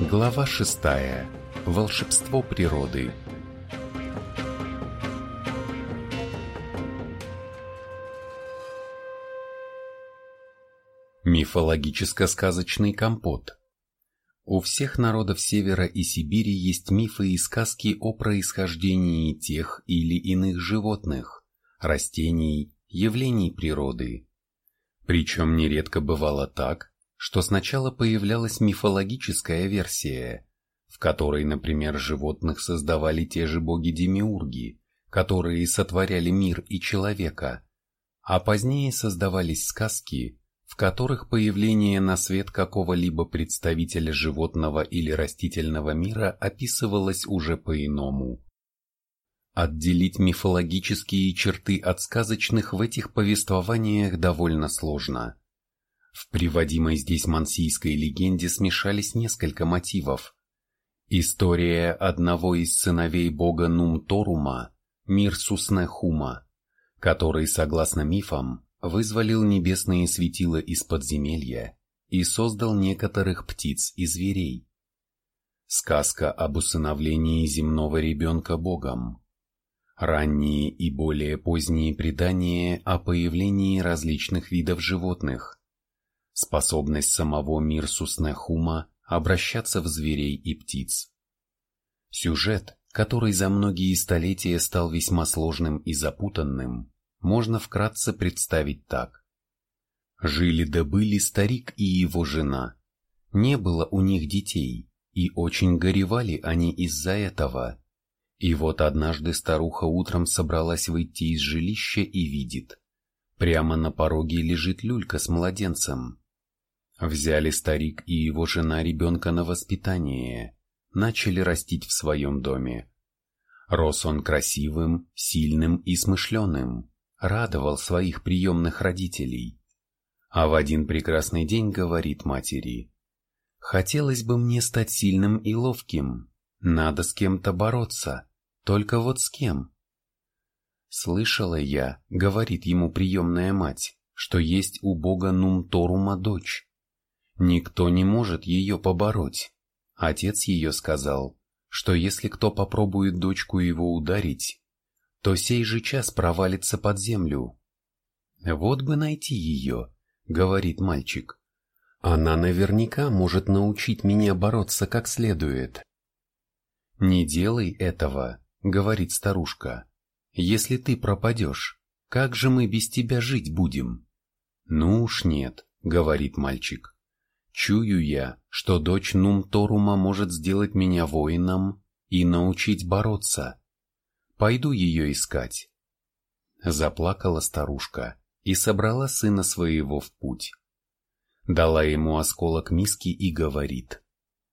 Глава шестая. Волшебство природы. Мифологическо-сказочный компот. У всех народов Севера и Сибири есть мифы и сказки о происхождении тех или иных животных, растений, явлений природы. Причем нередко бывало так, что сначала появлялась мифологическая версия, в которой, например, животных создавали те же боги-демиурги, которые сотворяли мир и человека, а позднее создавались сказки, в которых появление на свет какого-либо представителя животного или растительного мира описывалось уже по-иному. Отделить мифологические черты от сказочных в этих повествованиях довольно сложно. В приводимой здесь мансийской легенде смешались несколько мотивов. История одного из сыновей бога Нумторума, Мирсуснехума, который, согласно мифам, вызволил небесные светила из подземелья и создал некоторых птиц и зверей. Сказка об усыновлении земного ребенка богом. Ранние и более поздние предания о появлении различных видов животных, способность самого Мирсуснехума обращаться в зверей и птиц. Сюжет, который за многие столетия стал весьма сложным и запутанным, можно вкратце представить так. Жили да были старик и его жена. Не было у них детей, и очень горевали они из-за этого. И вот однажды старуха утром собралась выйти из жилища и видит. Прямо на пороге лежит люлька с младенцем. Взяли старик и его жена ребенка на воспитание, начали растить в своем доме. Рос он красивым, сильным и смышленым, радовал своих приемных родителей. А в один прекрасный день говорит матери, «Хотелось бы мне стать сильным и ловким, надо с кем-то бороться, только вот с кем?» «Слышала я, — говорит ему приемная мать, — что есть у бога Нумторума дочь, Никто не может ее побороть. Отец ее сказал, что если кто попробует дочку его ударить, то сей же час провалится под землю. «Вот бы найти ее», — говорит мальчик. «Она наверняка может научить меня бороться как следует». «Не делай этого», — говорит старушка. «Если ты пропадешь, как же мы без тебя жить будем?» «Ну уж нет», — говорит мальчик. Чую я, что дочь Нумторума может сделать меня воином и научить бороться. Пойду ее искать. Заплакала старушка и собрала сына своего в путь. Дала ему осколок миски и говорит,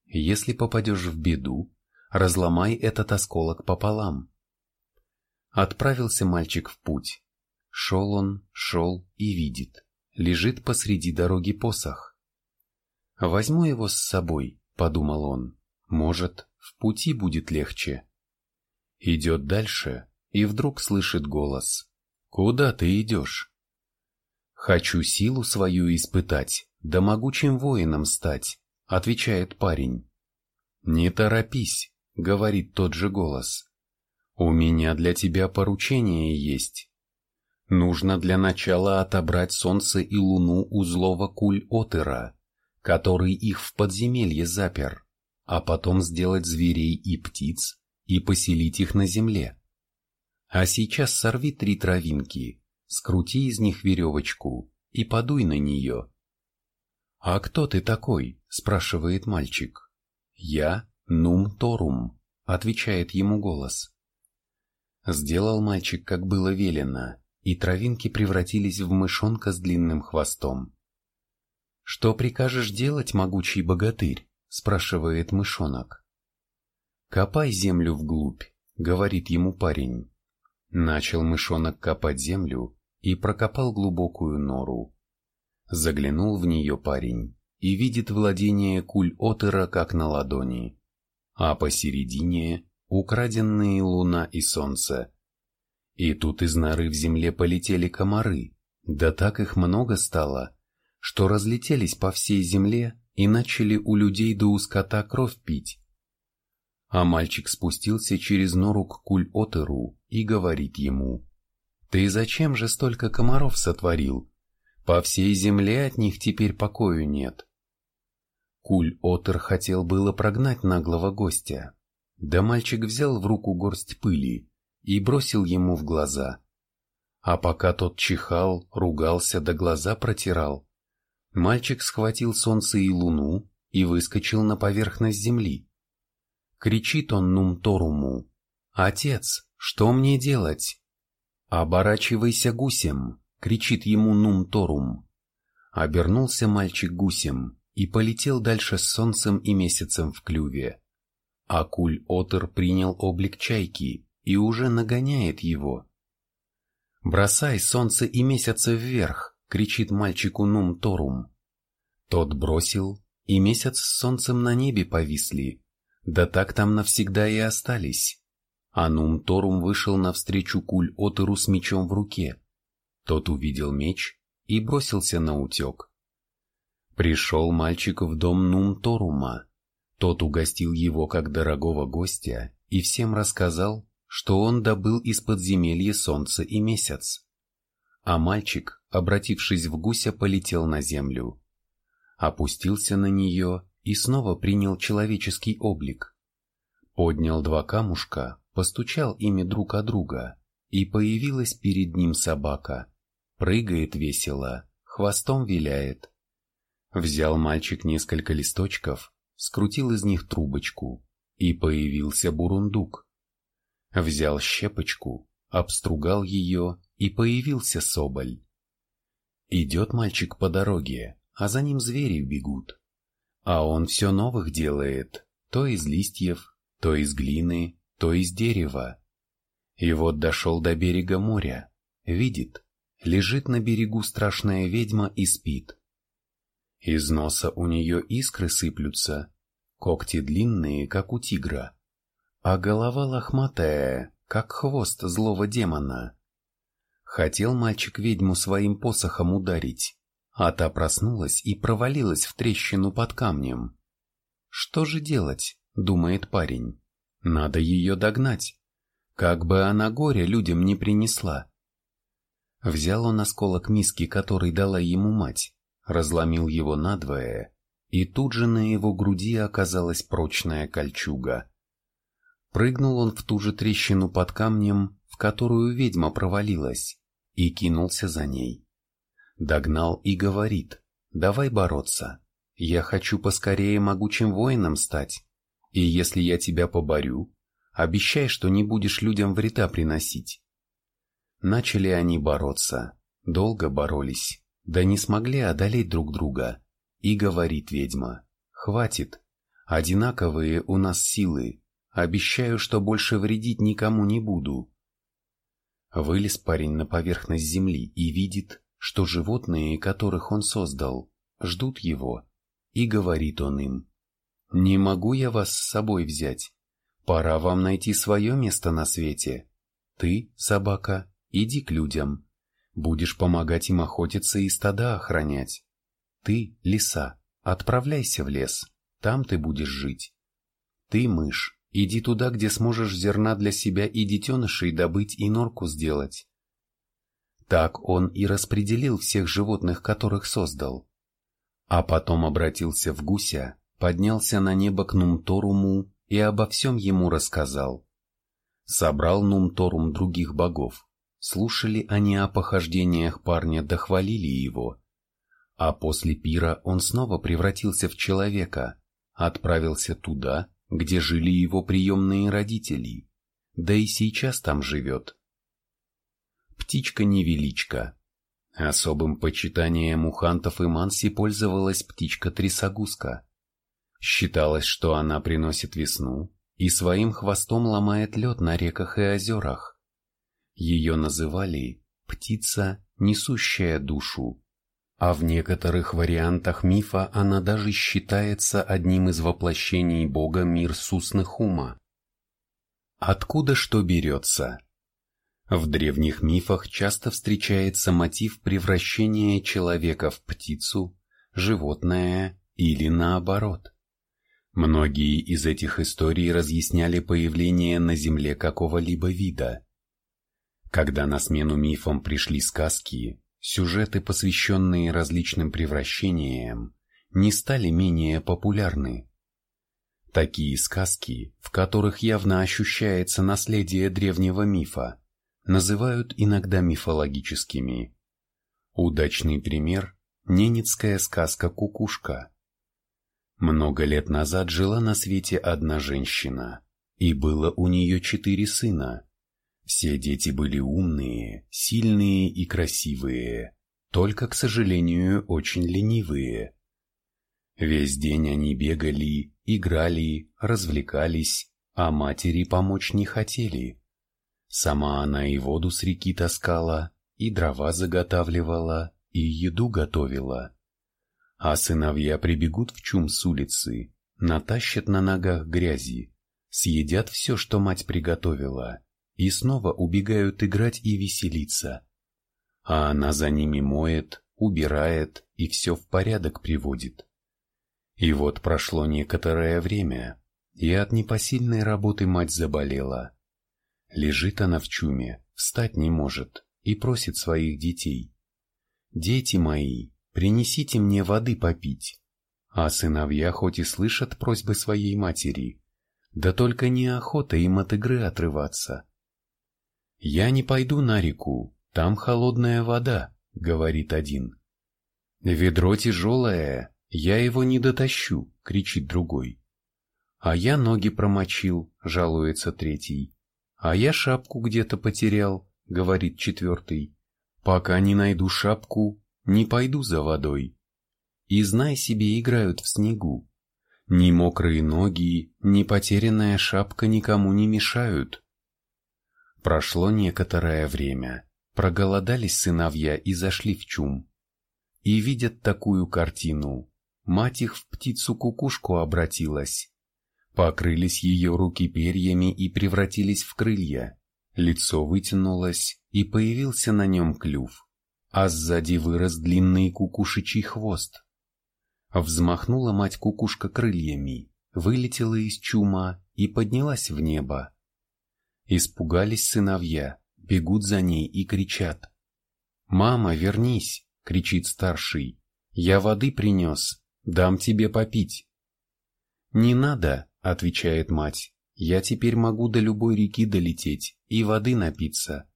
«Если попадешь в беду, разломай этот осколок пополам». Отправился мальчик в путь. Шел он, шел и видит, лежит посреди дороги посох. «Возьму его с собой», — подумал он. «Может, в пути будет легче». Идет дальше и вдруг слышит голос. «Куда ты идешь?» «Хочу силу свою испытать, да могучим воином стать», — отвечает парень. «Не торопись», — говорит тот же голос. «У меня для тебя поручение есть. Нужно для начала отобрать солнце и луну у злого Куль-Отера, который их в подземелье запер, а потом сделать зверей и птиц и поселить их на земле. А сейчас сорви три травинки, скрути из них веревочку и подуй на нее. «А кто ты такой?» – спрашивает мальчик. «Я Нум Торум», – отвечает ему голос. Сделал мальчик, как было велено, и травинки превратились в мышонка с длинным хвостом. «Что прикажешь делать, могучий богатырь?» – спрашивает мышонок. «Копай землю вглубь», – говорит ему парень. Начал мышонок копать землю и прокопал глубокую нору. Заглянул в нее парень и видит владение куль-отера как на ладони, а посередине – украденные луна и солнце. И тут из норы в земле полетели комары, да так их много стало – что разлетелись по всей земле и начали у людей до у скота кровь пить. А мальчик спустился через нору к Куль-Отеру и говорит ему, «Ты зачем же столько комаров сотворил? По всей земле от них теперь покою нет». Куль-Отер хотел было прогнать наглого гостя, да мальчик взял в руку горсть пыли и бросил ему в глаза. А пока тот чихал, ругался да глаза протирал, мальчик схватил солнце и луну и выскочил на поверхность земли. Кричит он Нумторуму, «Отец, что мне делать?» «Оборачивайся гусем!» — кричит ему Нумторум. Обернулся мальчик гусем и полетел дальше с солнцем и месяцем в клюве. Акуль-отер принял облик чайки и уже нагоняет его. «Бросай солнце и месяца вверх!» — кричит мальчику Нум-Торум. Тот бросил, и месяц с солнцем на небе повисли, да так там навсегда и остались. А Нум-Торум вышел навстречу Куль-Отеру с мечом в руке. Тот увидел меч и бросился на утек. Пришел мальчик в дом Нум-Торума, тот угостил его как дорогого гостя и всем рассказал, что он добыл из подземелья солнце и месяц. А мальчик, обратившись в гуся, полетел на землю. Опустился на нее и снова принял человеческий облик. Поднял два камушка, постучал ими друг о друга, и появилась перед ним собака. Прыгает весело, хвостом виляет. Взял мальчик несколько листочков скрутил из них трубочку, и появился бурундук. Взял щепочку, обстругал ее, и появился соболь. Идет мальчик по дороге, а за ним звери бегут. А он все новых делает, то из листьев, то из глины, то из дерева. И вот дошел до берега моря, видит, лежит на берегу страшная ведьма и спит. Из носа у нее искры сыплются, когти длинные, как у тигра, а голова лохматая, как хвост злого демона. Хотел мальчик ведьму своим посохом ударить, а та проснулась и провалилась в трещину под камнем. Что же делать, думает парень. Надо ее догнать, как бы она горе людям не принесла. Взял он осколок миски, который дала ему мать, разломил его надвое, и тут же на его груди оказалась прочная кольчуга. Прыгнул он в ту же трещину под камнем, в которую ведьма провалилась, и кинулся за ней. Догнал и говорит, давай бороться, я хочу поскорее могучим воином стать, и если я тебя поборю, обещай, что не будешь людям вреда приносить. Начали они бороться, долго боролись, да не смогли одолеть друг друга. И говорит ведьма, хватит, одинаковые у нас силы, обещаю, что больше вредить никому не буду. Вылез парень на поверхность земли и видит, что животные, которых он создал, ждут его, и говорит он им, «Не могу я вас с собой взять, пора вам найти свое место на свете. Ты, собака, иди к людям, Будешь помогать им охотиться и стада охранять. Ты, лиса, отправляйся в лес, там ты будешь жить. Ты, мышь, иди туда, где сможешь зерна для себя и детенышей добыть и норку сделать. Так он и распределил всех животных, которых создал. А потом обратился в гуся, поднялся на небо к Нумторуму и обо всем ему рассказал. Собрал Нумторум других богов, Слушали они о похождениях парня да хвалили его. А после пира он снова превратился в человека, отправился туда, где жили его приемные родители, да и сейчас там живет. Птичка-невеличка. Особым почитанием у хантов и манси пользовалась птичка-трясогузка. Считалось, что она приносит весну и своим хвостом ломает лед на реках и озерах. Ее называли «птица, несущая душу», а в некоторых вариантах мифа она даже считается одним из воплощений бога Мирсуснахума. Откуда что берется? В древних мифах часто встречается мотив превращения человека в птицу, животное или наоборот. Многие из этих историй разъясняли появление на Земле какого-либо вида. Когда на смену мифам пришли сказки, сюжеты, посвященные различным превращениям, не стали менее популярны. Такие сказки, в которых явно ощущается наследие древнего мифа, называют иногда мифологическими. Удачный пример – ненецкая сказка «Кукушка». Много лет назад жила на свете одна женщина, и было у нее четыре сына. Все дети были умные, сильные и красивые, только, к сожалению, очень ленивые. Весь день они бегали, играли, развлекались, а матери помочь не хотели. Сама она и воду с реки таскала, и дрова заготавливала, и еду готовила. А сыновья прибегут в чум с улицы, натащат на ногах грязи, съедят все, что мать приготовила, и снова убегают играть и веселиться. А она за ними моет, убирает и все в порядок приводит. И вот прошло некоторое время, и от непосильной работы мать заболела. Лежит она в чуме, встать не может и просит своих детей. «Дети мои, принесите мне воды попить». А сыновья хоть и слышат просьбы своей матери, да только неохота им от игры отрываться. «Я не пойду на реку, там холодная вода», — говорит один. «Ведро тяжелое, я его не дотащу», — кричит другой. «А я ноги промочил», — жалуется третий. «А я шапку где-то потерял», — говорит четвертый. «Пока не найду шапку, не пойду за водой». И знай себе играют в снегу. Ни мокрые ноги, ни потерянная шапка никому не мешают. Прошло некоторое время. Проголодались сыновья и зашли в чум. И видят такую картину. Мать их в птицу-кукушку обратилась. Покрылись ее руки перьями и превратились в крылья. Лицо вытянулось, и появился на нем клюв, а сзади вырос длинный кукушечий хвост. Взмахнула мать-кукушка крыльями, вылетела из чума и поднялась в небо. Испугались сыновья, бегут за ней и кричат. «Мама, вернись!» — кричит старший. «Я воды принес, дам тебе попить». «Не надо!» отвечает мать, я теперь могу до любой реки долететь и воды напиться.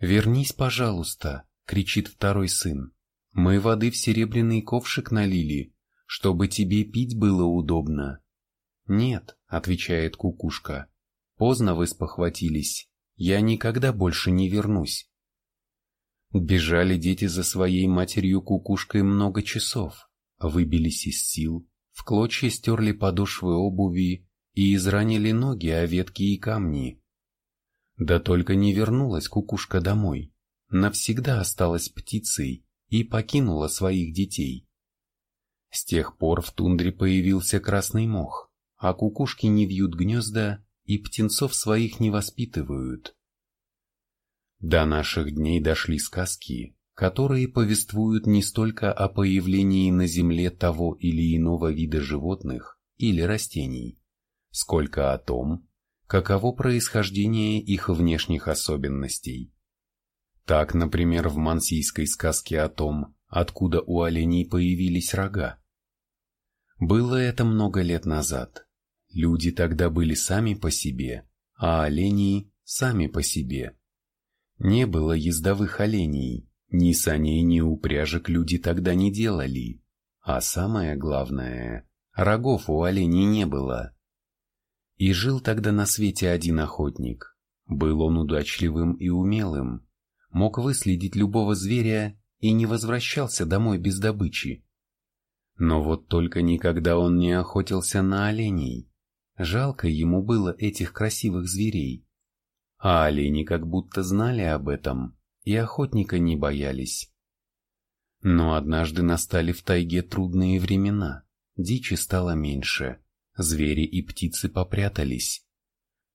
Вернись, пожалуйста, кричит второй сын. Мы воды в серебряный ковшик налили, чтобы тебе пить было удобно. Нет, отвечает кукушка. Поздно вы спохватились. Я никогда больше не вернусь. Бежали дети за своей матерью кукушкой много часов, выбились из сил, в клочья стерли подошвы обуви и изранили ноги о ветки и камни. Да только не вернулась кукушка домой, навсегда осталась птицей и покинула своих детей. С тех пор в тундре появился красный мох, а кукушки не вьют гнезда и птенцов своих не воспитывают. До наших дней дошли сказки, которые повествуют не столько о появлении на Земле того или иного вида животных или растений, сколько о том, каково происхождение их внешних особенностей. Так, например, в мансийской сказке о том, откуда у оленей появились рога. Было это много лет назад. Люди тогда были сами по себе, а олени – сами по себе. Не было ездовых оленей, ни саней, ни упряжек люди тогда не делали. А самое главное, рогов у оленей не было. И жил тогда на свете один охотник. Был он удачливым и умелым. Мог выследить любого зверя и не возвращался домой без добычи. Но вот только никогда он не охотился на оленей. Жалко ему было этих красивых зверей. А олени как будто знали об этом и охотника не боялись. Но однажды настали в тайге трудные времена, дичи стало меньше, звери и птицы попрятались.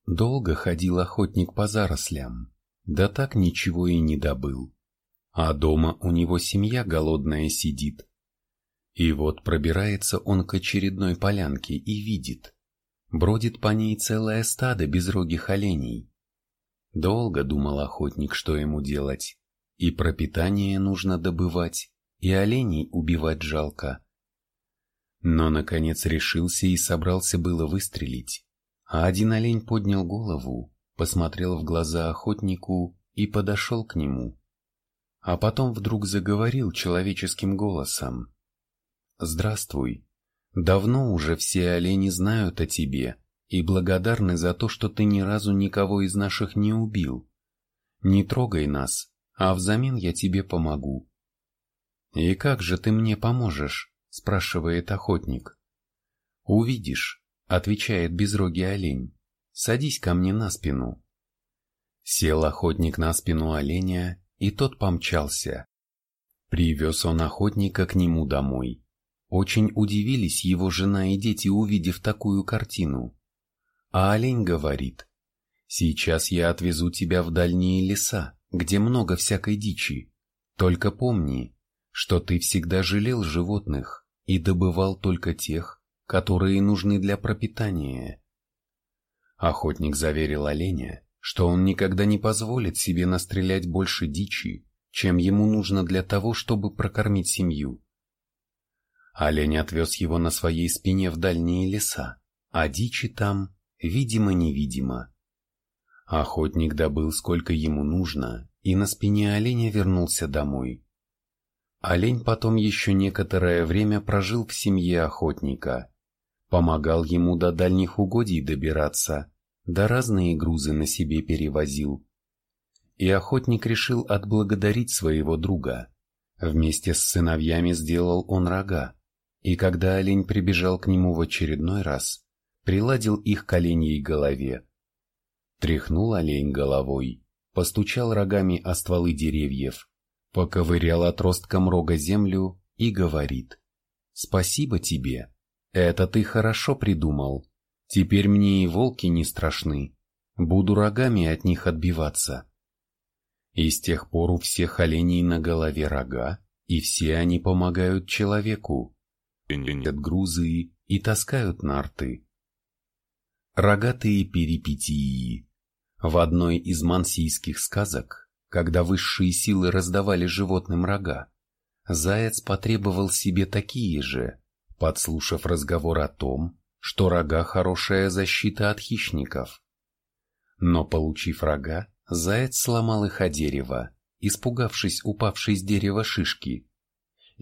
Долго ходил охотник по зарослям, да так ничего и не добыл. А дома у него семья голодная сидит. И вот пробирается он к очередной полянке и видит. Бродит по ней целое стадо безрогих оленей. Долго думал охотник, что ему делать. И пропитание нужно добывать, и оленей убивать жалко. Но, наконец, решился и собрался было выстрелить. А один олень поднял голову, посмотрел в глаза охотнику и подошел к нему. А потом вдруг заговорил человеческим голосом. «Здравствуй. Давно уже все олени знают о тебе и благодарны за то, что ты ни разу никого из наших не убил. Не трогай нас, а взамен я тебе помогу». «И как же ты мне поможешь?» – спрашивает охотник. «Увидишь, отвечает безрогий олень. Садись ко мне на спину. Сел охотник на спину оленя, и тот помчался. Привез он охотника к нему домой. Очень удивились его жена и дети, увидев такую картину. А олень говорит, «Сейчас я отвезу тебя в дальние леса, где много всякой дичи. Только помни, что ты всегда жалел животных и добывал только тех, которые нужны для пропитания. Охотник заверил оленя, что он никогда не позволит себе настрелять больше дичи, чем ему нужно для того, чтобы прокормить семью. Олень отвез его на своей спине в дальние леса, а дичи там, видимо-невидимо. Охотник добыл сколько ему нужно, и на спине оленя вернулся домой. Олень потом еще некоторое время прожил в семье охотника, помогал ему до дальних угодий добираться, да разные грузы на себе перевозил. И охотник решил отблагодарить своего друга. Вместе с сыновьями сделал он рога, и когда олень прибежал к нему в очередной раз, приладил их к оленьей голове. Тряхнул олень головой, постучал рогами о стволы деревьев, поковырял отростком рога землю и говорит «Спасибо тебе, это ты хорошо придумал. Теперь мне и волки не страшны. Буду рогами от них отбиваться. И с тех пор у всех оленей на голове рога, и все они помогают человеку. От грузы и таскают нарты. Рогатые перипетии. В одной из мансийских сказок, когда высшие силы раздавали животным рога, заяц потребовал себе такие же, подслушав разговор о том, что рога – хорошая защита от хищников. Но, получив рога, заяц сломал их о дерево, испугавшись упавшей с дерева шишки.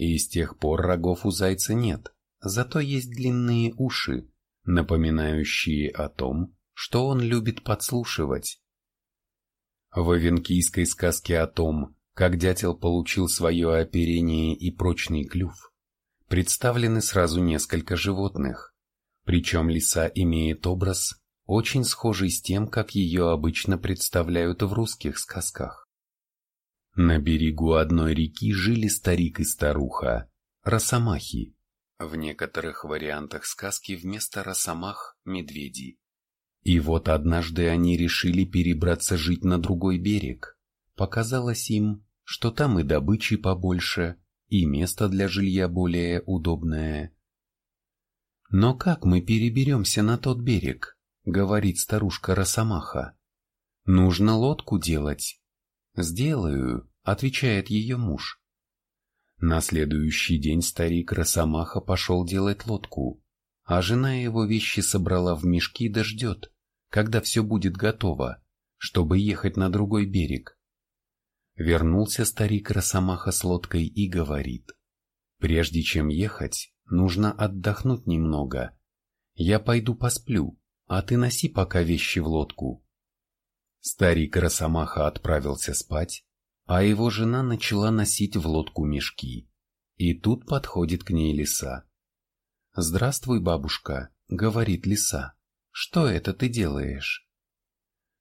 И с тех пор рогов у зайца нет, зато есть длинные уши, напоминающие о том, что он любит подслушивать. В авенкийской сказке о том, как дятел получил свое оперение и прочный клюв, представлены сразу несколько животных, причем лиса имеет образ, очень схожий с тем, как ее обычно представляют в русских сказках. На берегу одной реки жили старик и старуха, росомахи. В некоторых вариантах сказки вместо росомах – медведи. И вот однажды они решили перебраться жить на другой берег. Показалось им, что там и добычи побольше, и место для жилья более удобное. «Но как мы переберемся на тот берег?» — говорит старушка Росомаха. «Нужно лодку делать». «Сделаю», — отвечает ее муж. На следующий день старик Росомаха пошел делать лодку, а жена его вещи собрала в мешки да ждет, когда все будет готово, чтобы ехать на другой берег. Вернулся старик Росомаха с лодкой и говорит, «Прежде чем ехать, нужно отдохнуть немного. Я пойду посплю, а ты носи пока вещи в лодку». Старик Росомаха отправился спать, а его жена начала носить в лодку мешки. И тут подходит к ней лиса. «Здравствуй, бабушка», — говорит лиса. «Что это ты делаешь?»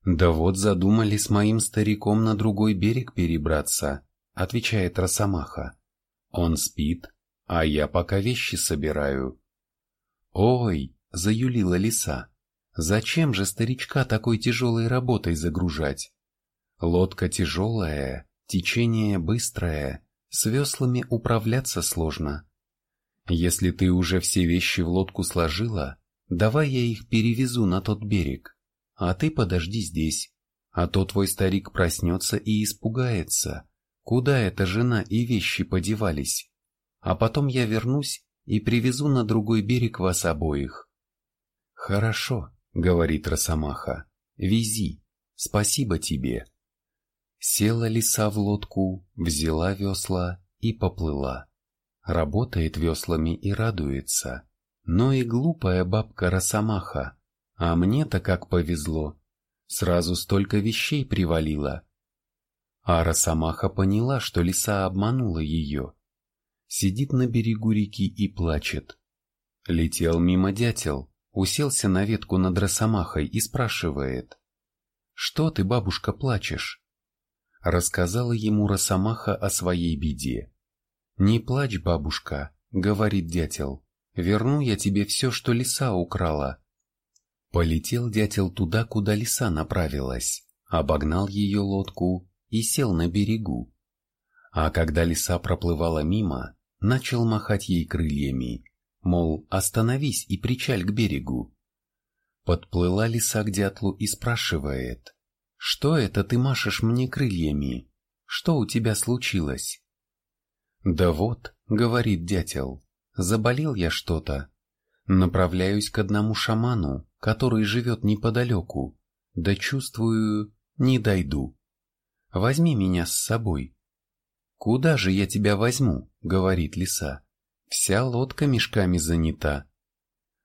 «Да вот задумали с моим стариком на другой берег перебраться», — отвечает Росомаха. «Он спит, а я пока вещи собираю». «Ой», — заюлила лиса, — «зачем же старичка такой тяжелой работой загружать? Лодка тяжелая, течение быстрое, с веслами управляться сложно. Если ты уже все вещи в лодку сложила, давай я их перевезу на тот берег, а ты подожди здесь, а то твой старик проснется и испугается, куда эта жена и вещи подевались, а потом я вернусь и привезу на другой берег вас обоих. Хорошо, говорит Росомаха, вези, спасибо тебе. Села лиса в лодку, взяла весла и поплыла. Работает веслами и радуется. Но и глупая бабка Росомаха. А мне-то как повезло. Сразу столько вещей привалило. А Росомаха поняла, что лиса обманула ее. Сидит на берегу реки и плачет. Летел мимо дятел, уселся на ветку над Росомахой и спрашивает. «Что ты, бабушка, плачешь?» рассказала ему Росомаха о своей беде. «Не плачь, бабушка», — говорит дятел, — «верну я тебе все, что лиса украла». Полетел дятел туда, куда лиса направилась, обогнал ее лодку и сел на берегу. А когда лиса проплывала мимо, начал махать ей крыльями, мол, остановись и причаль к берегу. Подплыла лиса к дятлу и спрашивает, «Что это ты машешь мне крыльями? Что у тебя случилось?» «Да вот», — говорит дятел, — «заболел я что-то. Направляюсь к одному шаману, который живет неподалеку, да чувствую, не дойду. Возьми меня с собой». «Куда же я тебя возьму?» — говорит лиса. «Вся лодка мешками занята».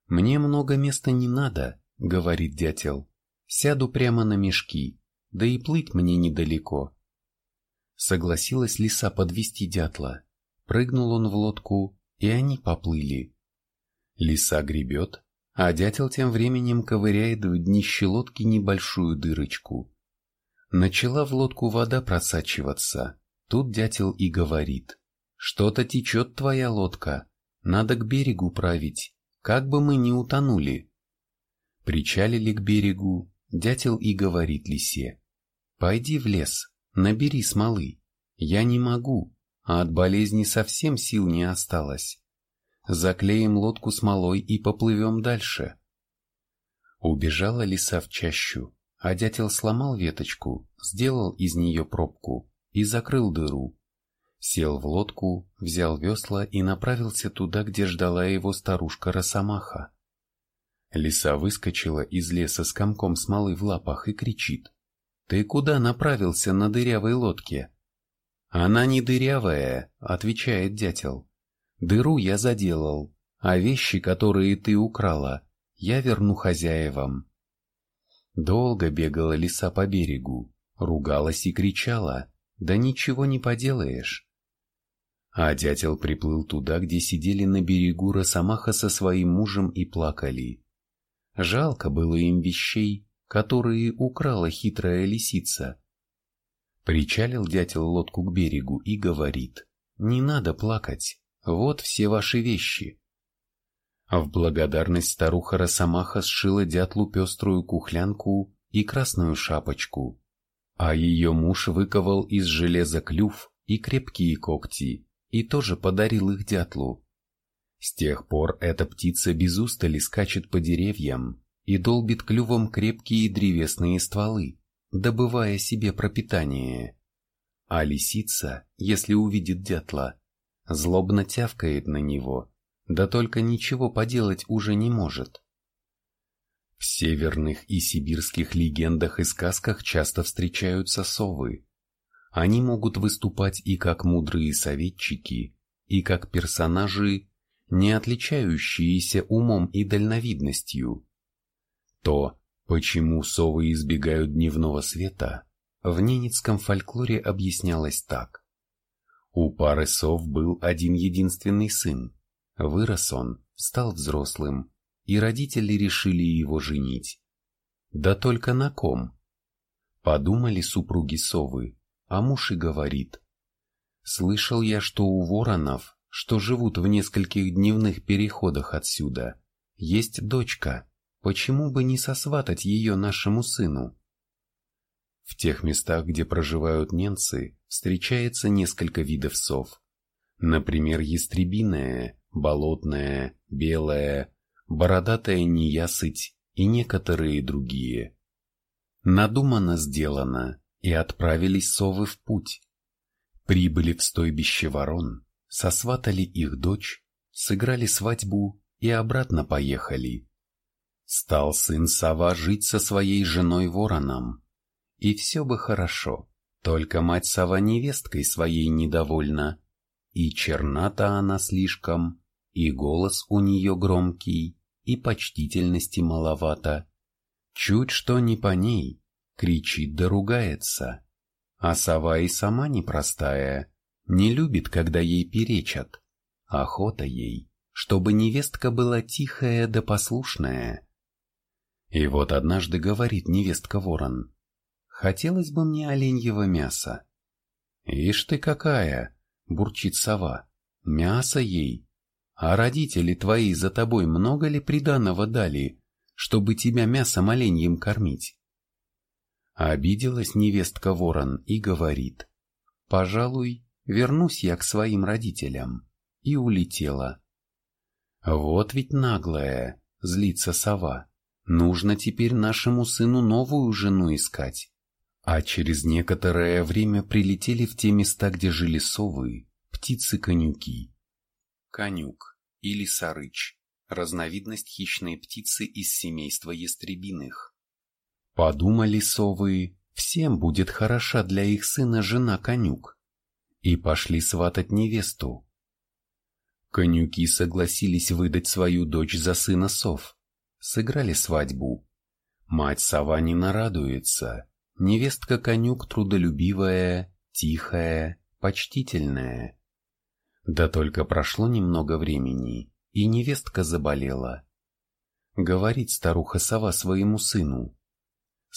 «Мне много места не надо», — говорит дятел. «Сяду прямо на мешки, да и плыть мне недалеко. Согласилась лиса подвести дятла. Прыгнул он в лодку, и они поплыли. Лиса гребет, а дятел тем временем ковыряет в днище лодки небольшую дырочку. Начала в лодку вода просачиваться. Тут дятел и говорит. «Что-то течет твоя лодка. Надо к берегу править, как бы мы ни утонули». Причалили к берегу, дятел и говорит лисе. Пойди в лес, набери смолы. Я не могу, а от болезни совсем сил не осталось. Заклеим лодку смолой и поплывем дальше. Убежала лиса в чащу, а дятел сломал веточку, сделал из нее пробку и закрыл дыру. Сел в лодку, взял весла и направился туда, где ждала его старушка Росомаха. Лиса выскочила из леса с комком смолы в лапах и кричит. «Ты куда направился на дырявой лодке?» «Она не дырявая», — отвечает дятел. «Дыру я заделал, а вещи, которые ты украла, я верну хозяевам». Долго бегала лиса по берегу, ругалась и кричала, да ничего не поделаешь. А дятел приплыл туда, где сидели на берегу Росомаха со своим мужем и плакали. Жалко было им вещей, которые украла хитрая лисица. Причалил дятел лодку к берегу и говорит, «Не надо плакать, вот все ваши вещи». А в благодарность старуха Росомаха сшила дятлу пеструю кухлянку и красную шапочку, а ее муж выковал из железа клюв и крепкие когти и тоже подарил их дятлу. С тех пор эта птица без устали скачет по деревьям, и долбит клювом крепкие древесные стволы, добывая себе пропитание. А лисица, если увидит дятла, злобно тявкает на него, да только ничего поделать уже не может. В северных и сибирских легендах и сказках часто встречаются совы. Они могут выступать и как мудрые советчики, и как персонажи, не отличающиеся умом и дальновидностью. То, почему совы избегают дневного света, в ненецком фольклоре объяснялось так. У пары сов был один единственный сын. Вырос он, стал взрослым, и родители решили его женить. Да только на ком? Подумали супруги совы, а муж и говорит. Слышал я, что у воронов, что живут в нескольких дневных переходах отсюда, есть дочка, Почему бы не сосватать ее нашему сыну? В тех местах, где проживают ненцы, встречается несколько видов сов. Например, ястребиная, болотная, белая, бородатая неясыть и некоторые другие. Надумано сделано, и отправились совы в путь. Прибыли в стойбище ворон, сосватали их дочь, сыграли свадьбу и обратно поехали. Стал сын сова жить со своей женой вороном. И все бы хорошо, только мать сова невесткой своей недовольна. И черната она слишком, и голос у нее громкий, и почтительности маловато. Чуть что не по ней, кричит да ругается. А сова и сама непростая, не любит, когда ей перечат. Охота ей, чтобы невестка была тихая да послушная. И вот однажды говорит невестка ворон, «Хотелось бы мне оленьего мяса». «Ишь ты какая!» — бурчит сова. «Мясо ей! А родители твои за тобой много ли приданого дали, чтобы тебя мясом оленьим кормить?» Обиделась невестка ворон и говорит, «Пожалуй, вернусь я к своим родителям», и улетела. Вот ведь наглая, злится сова. Нужно теперь нашему сыну новую жену искать. А через некоторое время прилетели в те места, где жили совы, птицы-конюки. Конюк или сарыч – разновидность хищной птицы из семейства ястребиных. Подумали совы, всем будет хороша для их сына жена конюк. И пошли сватать невесту. Конюки согласились выдать свою дочь за сына сов. Сыграли свадьбу. Мать сова не нарадуется. Невестка конюк трудолюбивая, тихая, почтительная. Да только прошло немного времени, и невестка заболела. Говорит старуха сова своему сыну.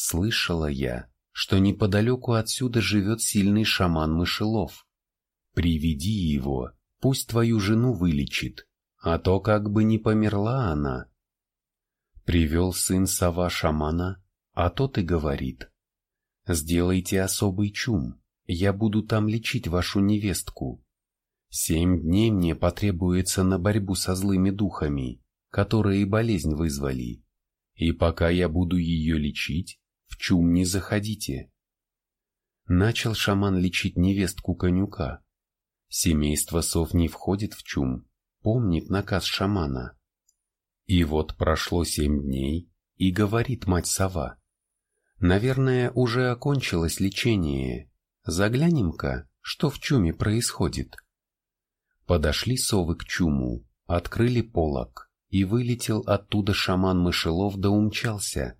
Слышала я, что неподалеку отсюда живет сильный шаман Мышелов. Приведи его, пусть твою жену вылечит, а то как бы не померла она. Привел сын сова шамана, а тот и говорит. Сделайте особый чум, я буду там лечить вашу невестку. Семь дней мне потребуется на борьбу со злыми духами, которые болезнь вызвали. И пока я буду ее лечить, в чум не заходите. Начал шаман лечить невестку конюка. Семейство сов не входит в чум, помнит наказ шамана. И вот прошло семь дней, и говорит мать сова. Наверное, уже окончилось лечение. Заглянем-ка, что в чуме происходит. Подошли совы к чуму, открыли полог, и вылетел оттуда шаман мышелов да умчался.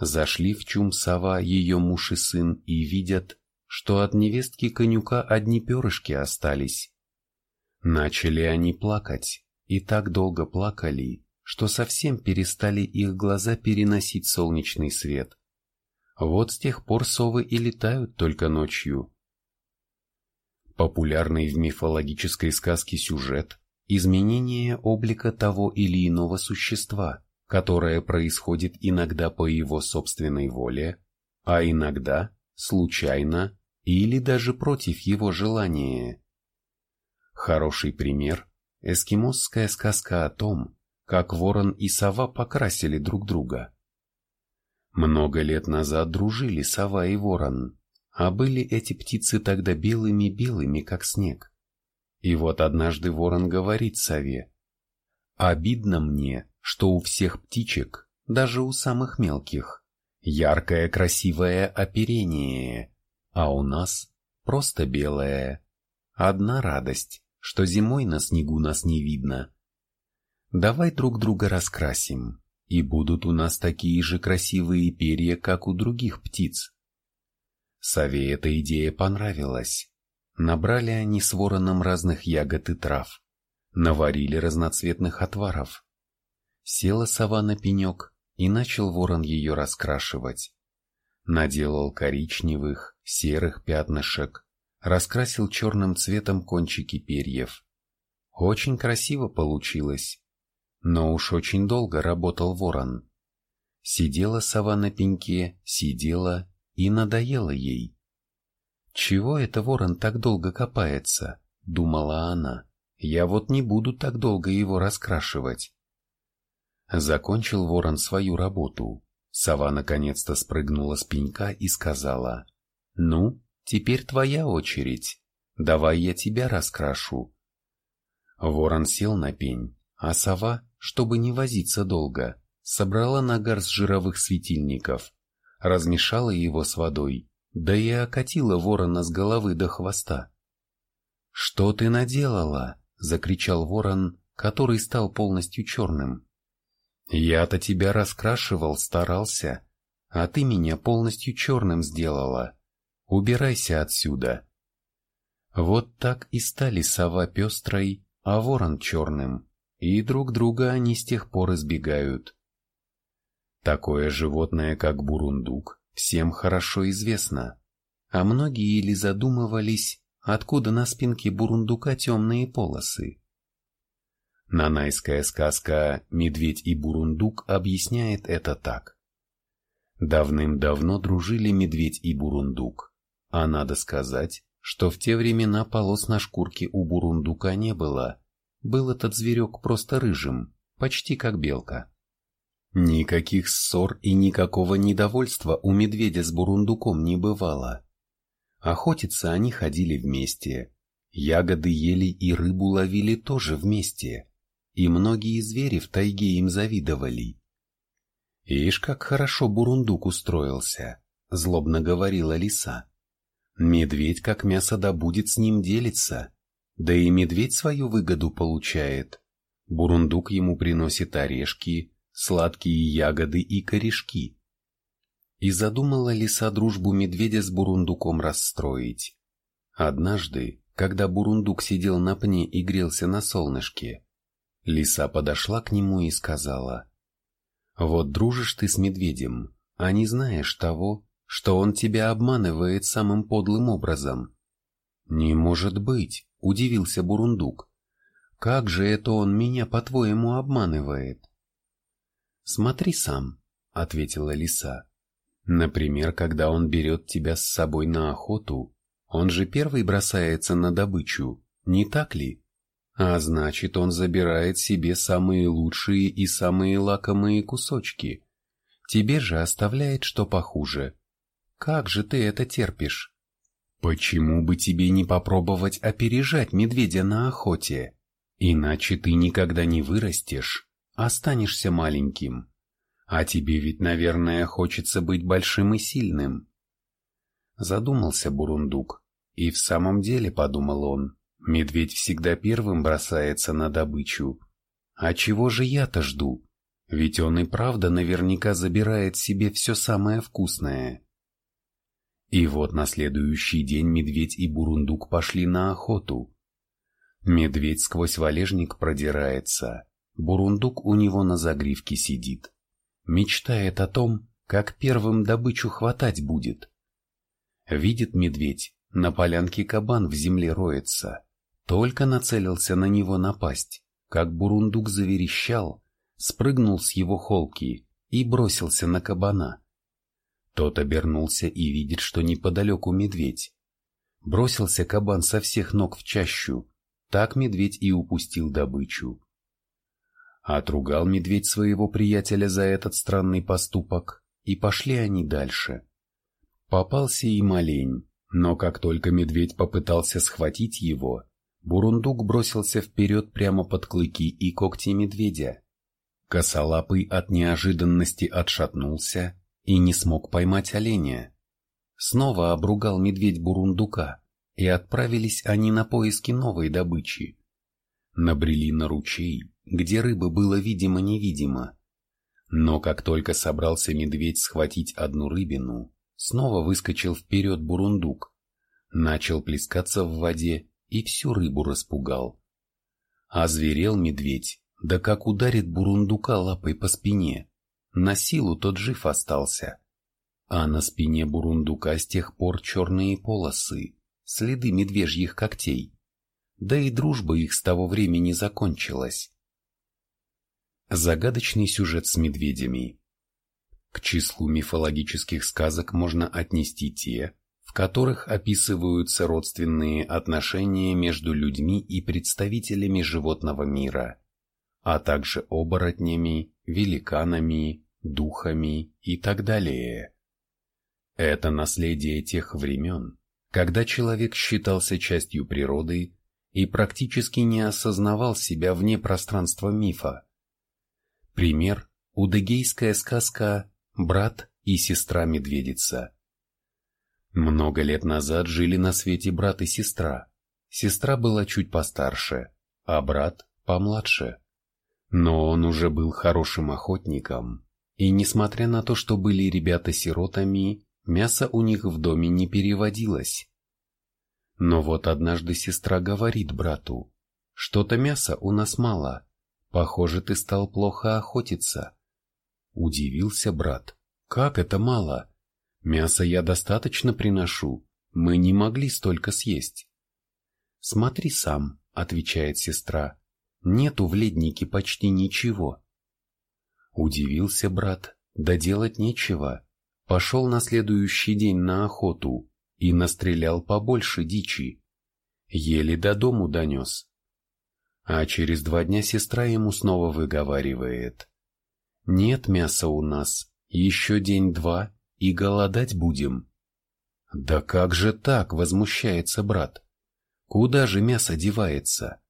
Зашли в чум сова, ее муж и сын, и видят, что от невестки конюка одни перышки остались. Начали они плакать, и так долго плакали, что совсем перестали их глаза переносить солнечный свет. Вот с тех пор совы и летают только ночью. Популярный в мифологической сказке сюжет – изменение облика того или иного существа – которое происходит иногда по его собственной воле, а иногда случайно или даже против его желания. Хороший пример – эскимосская сказка о том, как ворон и сова покрасили друг друга. Много лет назад дружили сова и ворон, а были эти птицы тогда белыми-белыми, как снег. И вот однажды ворон говорит сове, «Обидно мне, что у всех птичек, даже у самых мелких, яркое красивое оперение, а у нас просто белое. Одна радость, что зимой на снегу нас не видно. Давай друг друга раскрасим, и будут у нас такие же красивые перья, как у других птиц. Сове эта идея понравилась. Набрали они с вороном разных ягод и трав, наварили разноцветных отваров, Села сова на пенек, и начал ворон ее раскрашивать. Наделал коричневых, серых пятнышек, раскрасил черным цветом кончики перьев. Очень красиво получилось. Но уж очень долго работал ворон. Сидела сова на пеньке, сидела и надоело ей. «Чего это ворон так долго копается?» — думала она. «Я вот не буду так долго его раскрашивать». Закончил ворон свою работу. Сова наконец-то спрыгнула с пенька и сказала, «Ну, теперь твоя очередь. Давай я тебя раскрашу». Ворон сел на пень, а сова, чтобы не возиться долго, собрала нагар с жировых светильников, размешала его с водой, да и окатила ворона с головы до хвоста. «Что ты наделала?» — закричал ворон, который стал полностью черным. «Я-то тебя раскрашивал, старался, а ты меня полностью черным сделала. Убирайся отсюда». Вот так и стали сова пестрой, а ворон черным, и друг друга они с тех пор избегают. Такое животное, как бурундук, всем хорошо известно, а многие ли задумывались, откуда на спинке бурундука темные полосы. Нанайская сказка «Медведь и бурундук» объясняет это так. Давным-давно дружили медведь и бурундук, а надо сказать, что в те времена полос на шкурке у бурундука не было, был этот зверек просто рыжим, почти как белка. Никаких ссор и никакого недовольства у медведя с бурундуком не бывало. Охотиться они ходили вместе, ягоды ели и рыбу ловили тоже вместе, и многие звери в тайге им завидовали. «Ишь, как хорошо бурундук устроился», — злобно говорила лиса. «Медведь как мясо добудет с ним делится, да и медведь свою выгоду получает. Бурундук ему приносит орешки, сладкие ягоды и корешки. И задумала лиса дружбу медведя с бурундуком расстроить. Однажды, когда бурундук сидел на пне и грелся на солнышке, лиса подошла к нему и сказала, «Вот дружишь ты с медведем, а не знаешь того, что он тебя обманывает самым подлым образом». «Не может быть», — удивился бурундук. «Как же это он меня, по-твоему, обманывает?» «Смотри сам», — ответила лиса. «Например, когда он берет тебя с собой на охоту, он же первый бросается на добычу, не так ли? А значит, он забирает себе самые лучшие и самые лакомые кусочки. Тебе же оставляет что похуже. Как же ты это терпишь? Почему бы тебе не попробовать опережать медведя на охоте? Иначе ты никогда не вырастешь останешься маленьким. А тебе ведь, наверное, хочется быть большим и сильным. Задумался Бурундук, и в самом деле, подумал он, медведь всегда первым бросается на добычу. А чего же я-то жду? Ведь он и правда наверняка забирает себе все самое вкусное. И вот на следующий день медведь и бурундук пошли на охоту. Медведь сквозь валежник продирается, Бурундук у него на загривке сидит. Мечтает о том, как первым добычу хватать будет. Видит медведь, на полянке кабан в земле роется. Только нацелился на него напасть, как бурундук заверещал, спрыгнул с его холки и бросился на кабана. Тот обернулся и видит, что неподалеку медведь. Бросился кабан со всех ног в чащу, так медведь и упустил добычу. Отругал медведь своего приятеля за этот странный поступок, и пошли они дальше. Попался и олень, но как только медведь попытался схватить его, Бурундук бросился вперед прямо под клыки и когти медведя. Косолапый от неожиданности отшатнулся и не смог поймать оленя. Снова обругал медведь Бурундука, и отправились они на поиски новой добычи. Набрели на ручей, где рыбы было видимо-невидимо. Но как только собрался медведь схватить одну рыбину, снова выскочил вперед бурундук, начал плескаться в воде и всю рыбу распугал. А зверел медведь, да как ударит бурундука лапой по спине, на силу тот жив остался. А на спине бурундука с тех пор черные полосы, следы медвежьих когтей. Да и дружба их с того времени закончилась. Загадочный сюжет с медведями. К числу мифологических сказок можно отнести те, в которых описываются родственные отношения между людьми и представителями животного мира, а также оборотнями, великанами, духами и так далее. Это наследие тех времен, когда человек считался частью природы и практически не осознавал себя вне пространства мифа. Пример – удыгейская сказка «Брат и сестра-медведица». Много лет назад жили на свете брат и сестра. Сестра была чуть постарше, а брат помладше. Но он уже был хорошим охотником, и несмотря на то, что были ребята сиротами, мясо у них в доме не переводилось. Но вот однажды сестра говорит брату, что-то мяса у нас мало, похоже, ты стал плохо охотиться. Удивился брат, как это мало? Мяса я достаточно приношу, мы не могли столько съесть. Смотри сам, отвечает сестра, нету в леднике почти ничего. Удивился брат, да делать нечего. Пошел на следующий день на охоту, и настрелял побольше дичи. Еле до дому донес. А через два дня сестра ему снова выговаривает. «Нет мяса у нас, еще день-два, и голодать будем». «Да как же так?» — возмущается брат. «Куда же мясо девается?»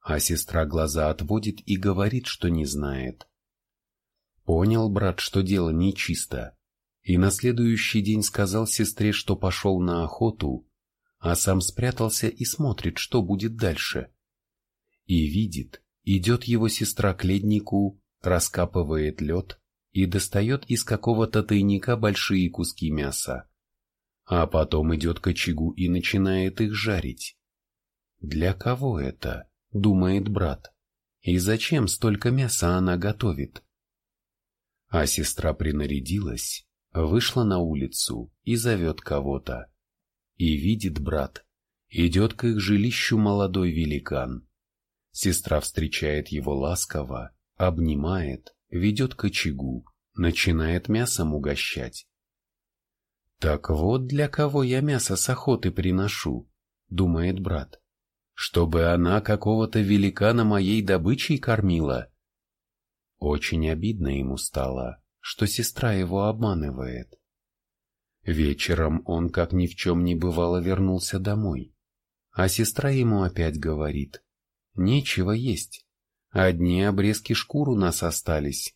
А сестра глаза отводит и говорит, что не знает. Понял брат, что дело нечисто и на следующий день сказал сестре, что пошел на охоту, а сам спрятался и смотрит, что будет дальше. И видит, идет его сестра к леднику, раскапывает лед и достает из какого-то тайника большие куски мяса. А потом идет к очагу и начинает их жарить. «Для кого это?» — думает брат. «И зачем столько мяса она готовит?» А сестра принарядилась Вышла на улицу и зовет кого-то. И видит брат. Идет к их жилищу молодой великан. Сестра встречает его ласково, обнимает, ведет к очагу, начинает мясом угощать. «Так вот для кого я мясо с охоты приношу», — думает брат, «чтобы она какого-то великана моей добычей кормила». Очень обидно ему стало, что сестра его обманывает. Вечером он, как ни в чем не бывало, вернулся домой. А сестра ему опять говорит, «Нечего есть. Одни обрезки шкур у нас остались.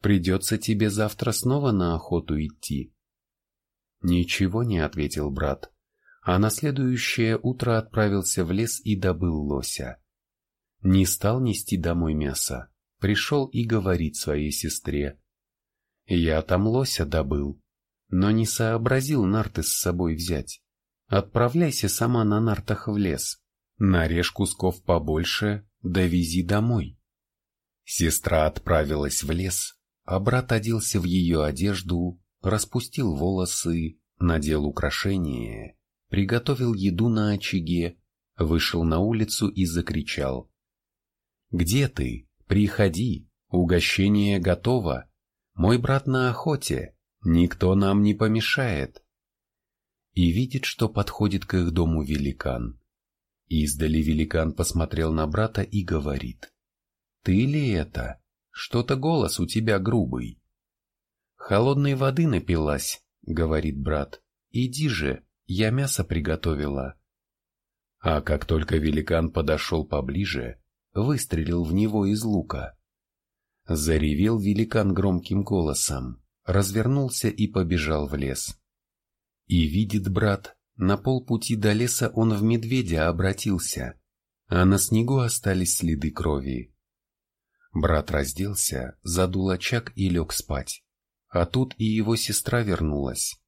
Придется тебе завтра снова на охоту идти». Ничего не ответил брат, а на следующее утро отправился в лес и добыл лося. Не стал нести домой мясо, пришел и говорит своей сестре, я там лося добыл, но не сообразил нарты с собой взять. Отправляйся сама на нартах в лес. Нарежь кусков побольше, довези домой. Сестра отправилась в лес, а брат оделся в ее одежду, распустил волосы, надел украшения, приготовил еду на очаге, вышел на улицу и закричал. «Где ты? Приходи, угощение готово!» Мой брат на охоте, никто нам не помешает. И видит, что подходит к их дому великан. Издали великан посмотрел на брата и говорит. «Ты ли это? Что-то голос у тебя грубый». «Холодной воды напилась», — говорит брат. «Иди же, я мясо приготовила». А как только великан подошел поближе, выстрелил в него из лука. Заревел великан громким голосом, развернулся и побежал в лес. И видит брат, на полпути до леса он в медведя обратился, а на снегу остались следы крови. Брат разделся, задул очаг и лег спать. А тут и его сестра вернулась.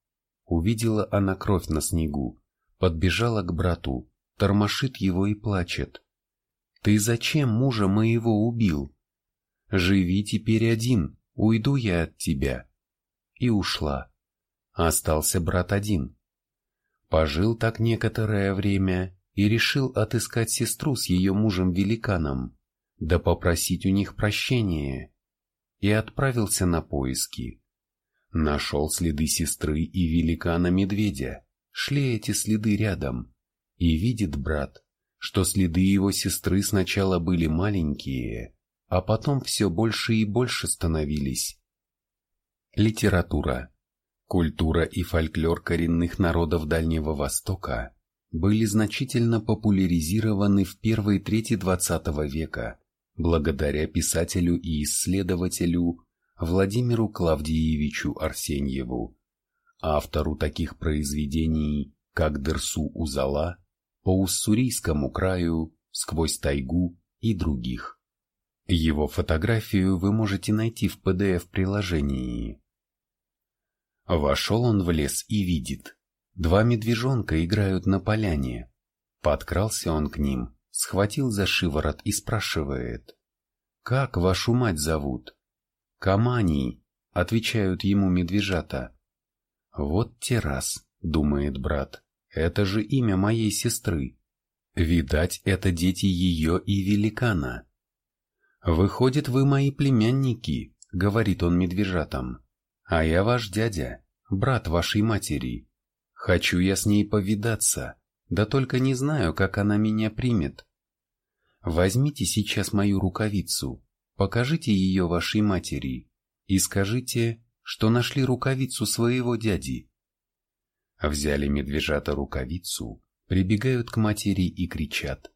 Увидела она кровь на снегу, подбежала к брату, тормошит его и плачет. «Ты зачем мужа моего убил?» Живи теперь один, уйду я от тебя. И ушла. Остался брат один. Пожил так некоторое время и решил отыскать сестру с ее мужем-великаном, да попросить у них прощения. И отправился на поиски. Нашел следы сестры и великана-медведя. Шли эти следы рядом. И видит брат, что следы его сестры сначала были маленькие, а потом все больше и больше становились. Литература. Культура и фольклор коренных народов Дальнего Востока были значительно популяризированы в первой трети XX века благодаря писателю и исследователю Владимиру Клавдиевичу Арсеньеву, автору таких произведений, как «Дерсу Узала», «По Уссурийскому краю», «Сквозь тайгу» и других. Его фотографию вы можете найти в PDF-приложении. Вошел он в лес и видит. Два медвежонка играют на поляне. Подкрался он к ним, схватил за шиворот и спрашивает. «Как вашу мать зовут?» «Каманий», — отвечают ему медвежата. «Вот те раз», — думает брат, — «это же имя моей сестры. Видать, это дети ее и великана». «Выходит, вы мои племянники», — говорит он медвежатам. «А я ваш дядя, брат вашей матери. Хочу я с ней повидаться, да только не знаю, как она меня примет. Возьмите сейчас мою рукавицу, покажите ее вашей матери и скажите, что нашли рукавицу своего дяди». Взяли медвежата рукавицу, прибегают к матери и кричат.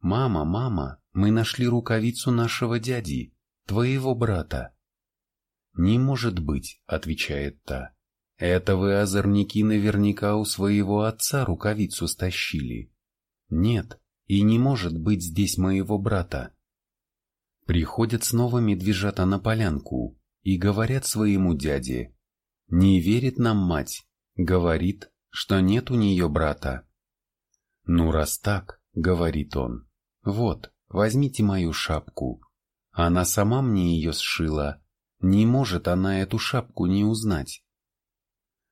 «Мама, мама, мы нашли рукавицу нашего дяди, твоего брата». «Не может быть», — отвечает та. «Это вы, озорники, наверняка у своего отца рукавицу стащили». «Нет, и не может быть здесь моего брата». Приходят снова медвежата на полянку и говорят своему дяде. «Не верит нам мать», — говорит, что нет у нее брата. «Ну, раз так», — говорит он, — «вот, возьмите мою шапку. Она сама мне ее сшила, не может она эту шапку не узнать.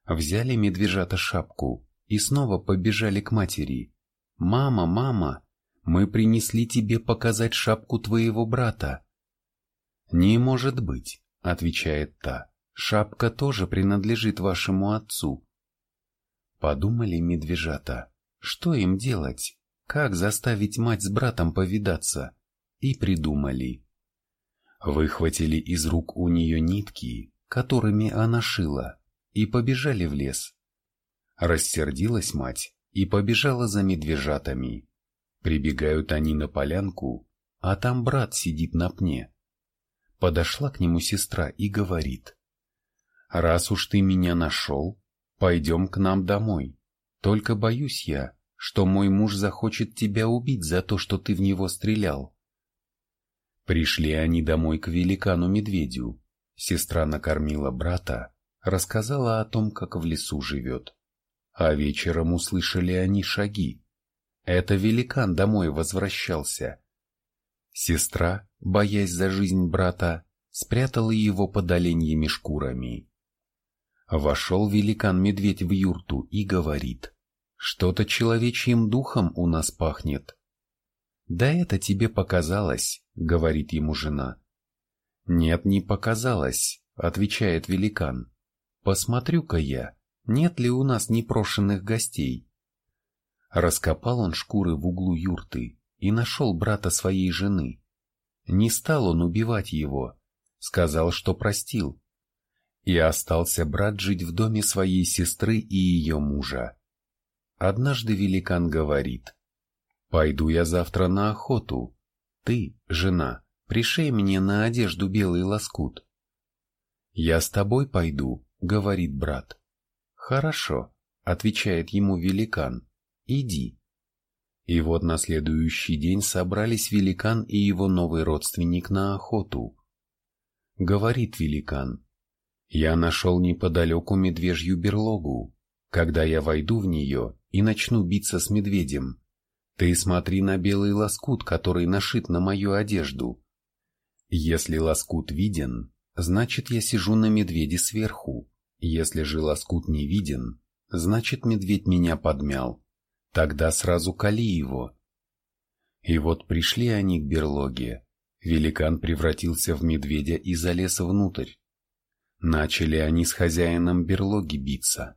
Взяли медвежата шапку и снова побежали к матери. «Мама, мама, мы принесли тебе показать шапку твоего брата». «Не может быть», — отвечает та, — «шапка тоже принадлежит вашему отцу». Подумали медвежата, что им делать, как заставить мать с братом повидаться, и придумали. Выхватили из рук у нее нитки, которыми она шила, и побежали в лес. Рассердилась мать и побежала за медвежатами. Прибегают они на полянку, а там брат сидит на пне. Подошла к нему сестра и говорит, «Раз уж ты меня нашел, пойдем к нам домой. Только боюсь я, что мой муж захочет тебя убить за то, что ты в него стрелял. Пришли они домой к великану-медведю. Сестра накормила брата, рассказала о том, как в лесу живет. А вечером услышали они шаги. Это великан домой возвращался. Сестра, боясь за жизнь брата, спрятала его под оленьими шкурами. Вошел великан-медведь в юрту и говорит, что-то человечьим духом у нас пахнет. «Да это тебе показалось», — говорит ему жена. «Нет, не показалось», — отвечает великан. «Посмотрю-ка я, нет ли у нас непрошенных гостей». Раскопал он шкуры в углу юрты и нашел брата своей жены. Не стал он убивать его, сказал, что простил. И остался брат жить в доме своей сестры и ее мужа. Однажды великан говорит, Пойду я завтра на охоту. Ты, жена, пришей мне на одежду белый лоскут. Я с тобой пойду, говорит брат. Хорошо, отвечает ему великан. Иди. И вот на следующий день собрались великан и его новый родственник на охоту. Говорит великан, я нашел неподалеку медвежью берлогу. Когда я войду в нее и начну биться с медведем, ты смотри на белый лоскут, который нашит на мою одежду. Если лоскут виден, значит я сижу на медведе сверху. Если же лоскут не виден, значит медведь меня подмял. Тогда сразу кали его. И вот пришли они к берлоге. Великан превратился в медведя и залез внутрь. Начали они с хозяином берлоги биться.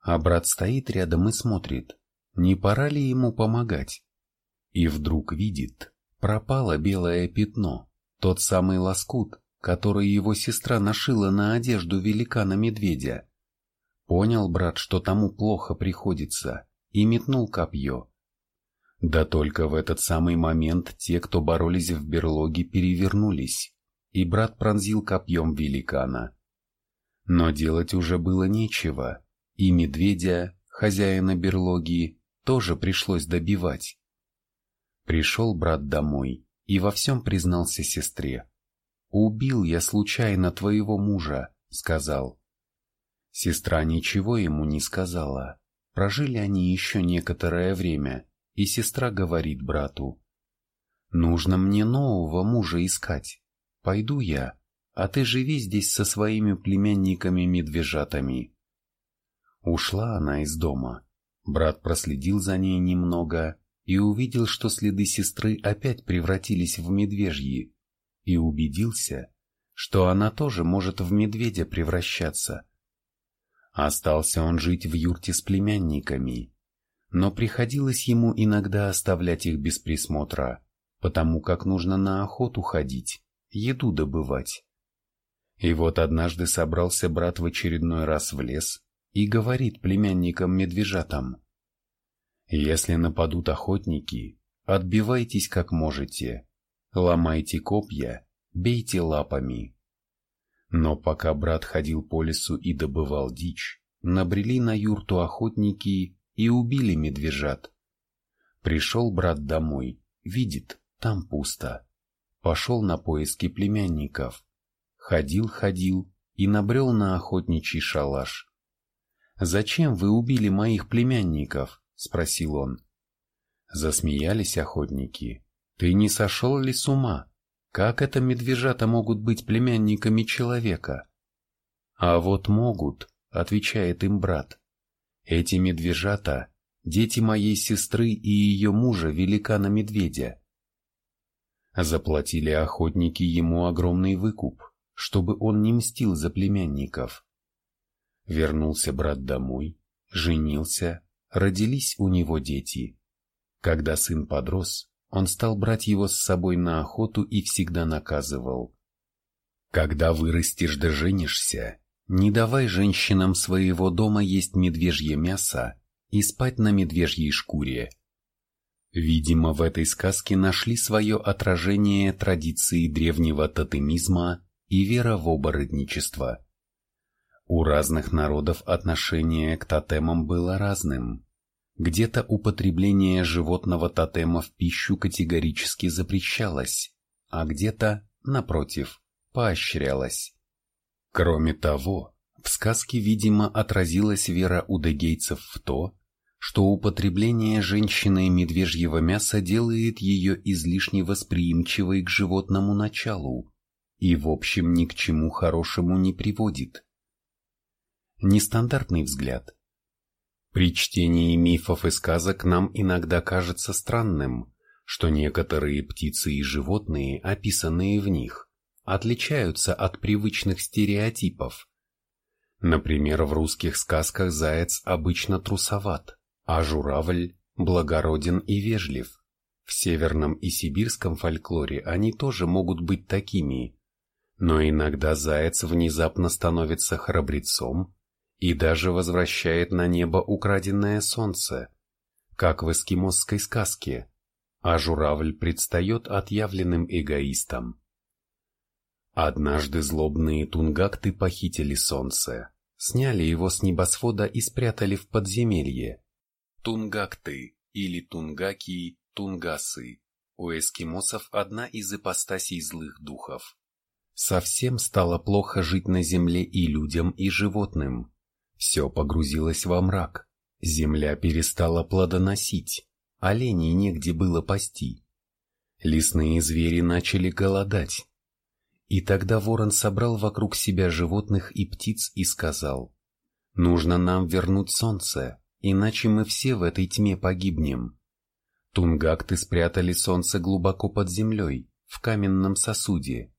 А брат стоит рядом и смотрит, не пора ли ему помогать. И вдруг видит, пропало белое пятно, тот самый лоскут, который его сестра нашила на одежду великана-медведя. Понял брат, что тому плохо приходится, и метнул копье. Да только в этот самый момент те, кто боролись в берлоге, перевернулись, и брат пронзил копьем великана. Но делать уже было нечего, и медведя, хозяина берлоги, тоже пришлось добивать. Пришел брат домой и во всем признался сестре. «Убил я случайно твоего мужа», — сказал. Сестра ничего ему не сказала. Прожили они еще некоторое время, и сестра говорит брату. «Нужно мне нового мужа искать. Пойду я, а ты живи здесь со своими племянниками-медвежатами». Ушла она из дома. Брат проследил за ней немного и увидел, что следы сестры опять превратились в медвежьи и убедился, что она тоже может в медведя превращаться. Остался он жить в юрте с племянниками, но приходилось ему иногда оставлять их без присмотра, потому как нужно на охоту ходить, еду добывать. И вот однажды собрался брат в очередной раз в лес и говорит племянникам-медвежатам, «Если нападут охотники, отбивайтесь как можете, Ломайте копья, бейте лапами. Но пока брат ходил по лесу и добывал дичь, набрели на юрту охотники и убили медвежат. Пришел брат домой, видит, там пусто. Пошел на поиски племянников. Ходил-ходил и набрел на охотничий шалаш. «Зачем вы убили моих племянников?» — спросил он. Засмеялись охотники. Ты не сошел ли с ума? Как это медвежата могут быть племянниками человека? А вот могут, отвечает им брат. Эти медвежата – дети моей сестры и ее мужа, великана-медведя. Заплатили охотники ему огромный выкуп, чтобы он не мстил за племянников. Вернулся брат домой, женился, родились у него дети. Когда сын подрос, он стал брать его с собой на охоту и всегда наказывал. Когда вырастешь да женишься, не давай женщинам своего дома есть медвежье мясо и спать на медвежьей шкуре. Видимо, в этой сказке нашли свое отражение традиции древнего тотемизма и вера в оборотничество. У разных народов отношение к тотемам было разным. Где-то употребление животного тотема в пищу категорически запрещалось, а где-то, напротив, поощрялось. Кроме того, в сказке, видимо, отразилась вера удегейцев в то, что употребление женщиной медвежьего мяса делает ее излишне восприимчивой к животному началу и, в общем, ни к чему хорошему не приводит. Нестандартный взгляд – при чтении мифов и сказок нам иногда кажется странным, что некоторые птицы и животные, описанные в них, отличаются от привычных стереотипов. Например, в русских сказках заяц обычно трусоват, а журавль благороден и вежлив. В северном и сибирском фольклоре они тоже могут быть такими, но иногда заяц внезапно становится храбрецом и даже возвращает на небо украденное солнце, как в эскимосской сказке, а журавль предстает отъявленным эгоистом. Однажды злобные тунгакты похитили солнце, сняли его с небосвода и спрятали в подземелье. Тунгакты или тунгаки, тунгасы. У эскимосов одна из ипостасей злых духов. Совсем стало плохо жить на земле и людям, и животным. Все погрузилось во мрак, земля перестала плодоносить, оленей негде было пасти. Лесные звери начали голодать. И тогда ворон собрал вокруг себя животных и птиц и сказал, «Нужно нам вернуть солнце, иначе мы все в этой тьме погибнем». Тунгакты спрятали солнце глубоко под землей, в каменном сосуде.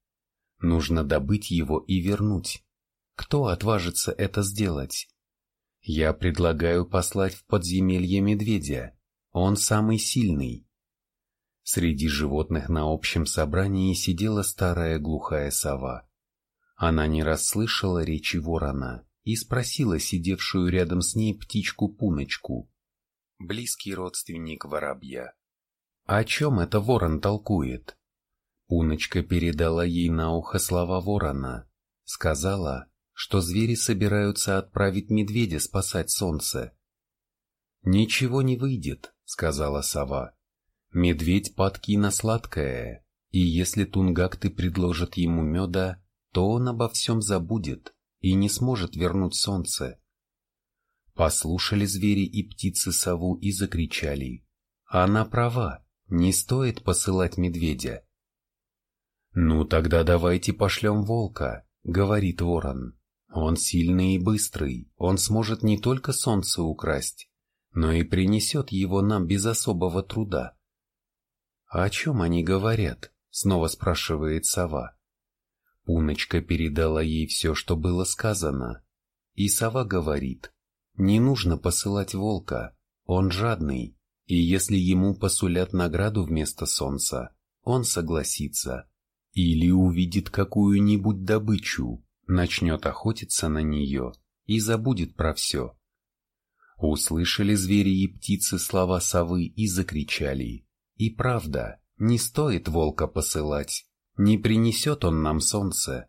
Нужно добыть его и вернуть. Кто отважится это сделать? Я предлагаю послать в подземелье медведя. Он самый сильный. Среди животных на общем собрании сидела старая глухая сова. Она не расслышала речи ворона и спросила сидевшую рядом с ней птичку-пуночку, близкий родственник воробья. О чем это ворон толкует? Пуночка передала ей на ухо слова ворона. Сказала, что звери собираются отправить медведя спасать солнце. «Ничего не выйдет», — сказала сова. «Медведь падки на сладкое, и если тунгакты предложат ему меда, то он обо всем забудет и не сможет вернуть солнце». Послушали звери и птицы сову и закричали. «Она права, не стоит посылать медведя». «Ну тогда давайте пошлем волка», — говорит ворон. Он сильный и быстрый, он сможет не только солнце украсть, но и принесет его нам без особого труда. «О чем они говорят?» — снова спрашивает сова. Пуночка передала ей все, что было сказано. И сова говорит, не нужно посылать волка, он жадный, и если ему посулят награду вместо солнца, он согласится. Или увидит какую-нибудь добычу, начнет охотиться на нее и забудет про все. Услышали звери и птицы слова совы и закричали. И правда, не стоит волка посылать, не принесет он нам солнце.